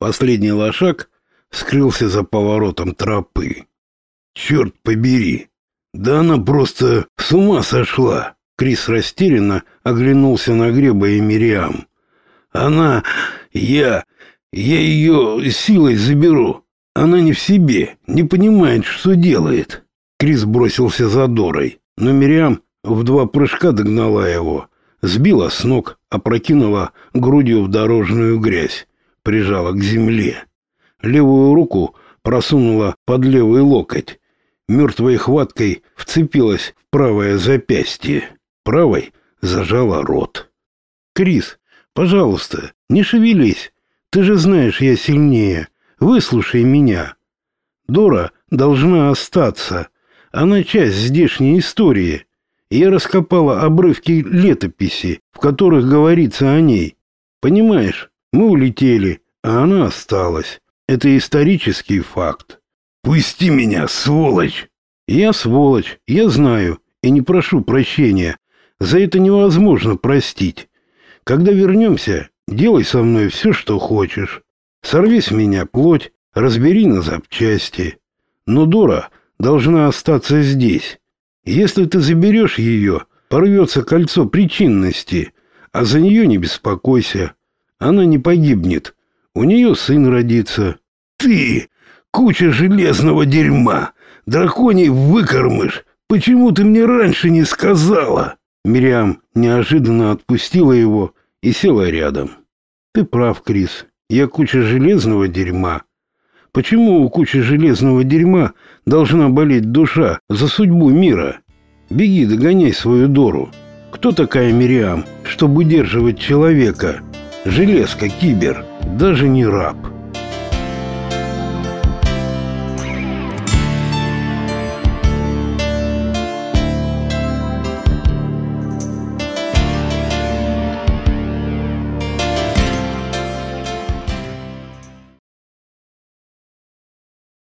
Последний лошак скрылся за поворотом тропы. Черт побери! Да она просто с ума сошла! Крис растерянно оглянулся на Греба и Мириам. Она... я... я ее силой заберу. Она не в себе, не понимает, что делает. Крис бросился за Дорой, но Мириам в два прыжка догнала его, сбила с ног, опрокинула грудью в дорожную грязь, прижала к земле. Левую руку просунула под левый локоть, мертвой хваткой вцепилась в правое запястье, правой зажала рот. «Крис, пожалуйста, не шевелись, ты же знаешь, я сильнее, выслушай меня. Дора должна остаться, она часть здешней истории. Я раскопала обрывки летописи, в которых говорится о ней. Понимаешь, мы улетели, а она осталась. Это исторический факт. Пусти меня, сволочь. Я сволочь, я знаю, и не прошу прощения. За это невозможно простить. Когда вернемся, делай со мной все, что хочешь. Сорви с меня плоть, разбери на запчасти. Но Дора должна остаться здесь. Если ты заберешь ее, порвется кольцо причинности, а за нее не беспокойся. Она не погибнет. У нее сын родится. Ты, куча железного дерьма, драконий выкормыш. Почему ты мне раньше не сказала? Мириам неожиданно отпустила его и села рядом. Ты прав, Крис. Я куча железного дерьма. Почему у кучи железного дерьма должна болеть душа за судьбу мира? Беги, догоняй свою Дору. Кто такая Мириам, чтобы удерживать человека? Железка, кибер, даже не раб».